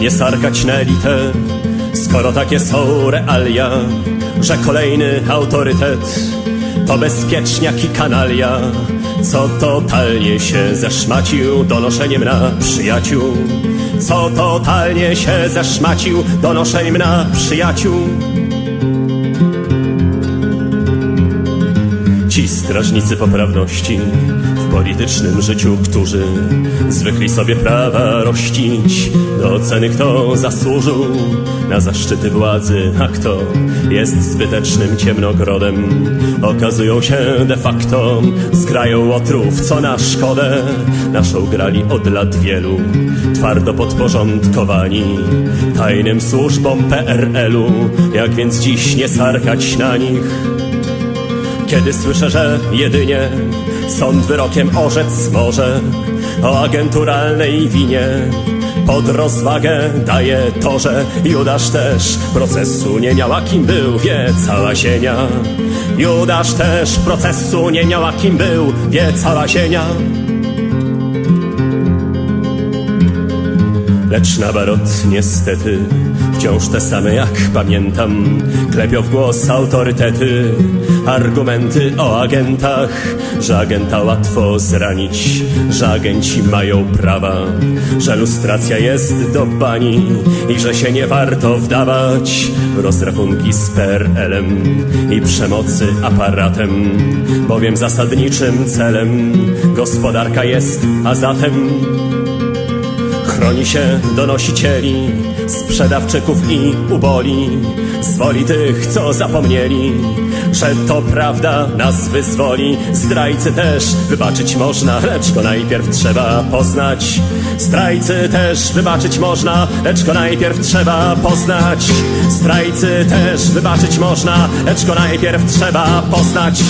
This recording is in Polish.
nie sarkać na skoro takie są realia, że kolejny autorytet to bezpieczniak i kanalia, co totalnie się zeszmacił donoszeniem na przyjaciół, co totalnie się zeszmacił donoszeniem na przyjaciół. Strażnicy poprawności w politycznym życiu, którzy zwykli sobie prawa rościć, do ceny kto zasłużył na zaszczyty władzy, a kto jest zbytecznym ciemnogrodem, okazują się de facto zgrają otrów, co na szkodę naszą grali od lat wielu, twardo podporządkowani tajnym służbom PRL-u, jak więc dziś nie sarkać na nich kiedy słyszę, że jedynie sąd wyrokiem orzec może o agenturalnej winie. Pod rozwagę daje to, że Judasz też procesu nie miał, a kim był, wie cała ziemia. Judasz też procesu nie miał, a kim był, wie cała ziemia. Lecz na barot niestety wciąż te same jak pamiętam. Klepią w głos autorytety Argumenty o agentach Że agenta łatwo zranić Że agenci mają prawa Że lustracja jest do bani I że się nie warto wdawać W rozrachunki z PRL-em I przemocy aparatem Bowiem zasadniczym celem Gospodarka jest, a zatem Chroni się donosicieli, sprzedawczyków i uboli, z woli tych, co zapomnieli, że to prawda nas wyzwoli. Zdrajcy też wybaczyć można, lecz go najpierw trzeba poznać. Zdrajcy też wybaczyć można, lecz go najpierw trzeba poznać. Zdrajcy też wybaczyć można, lecz go najpierw trzeba poznać.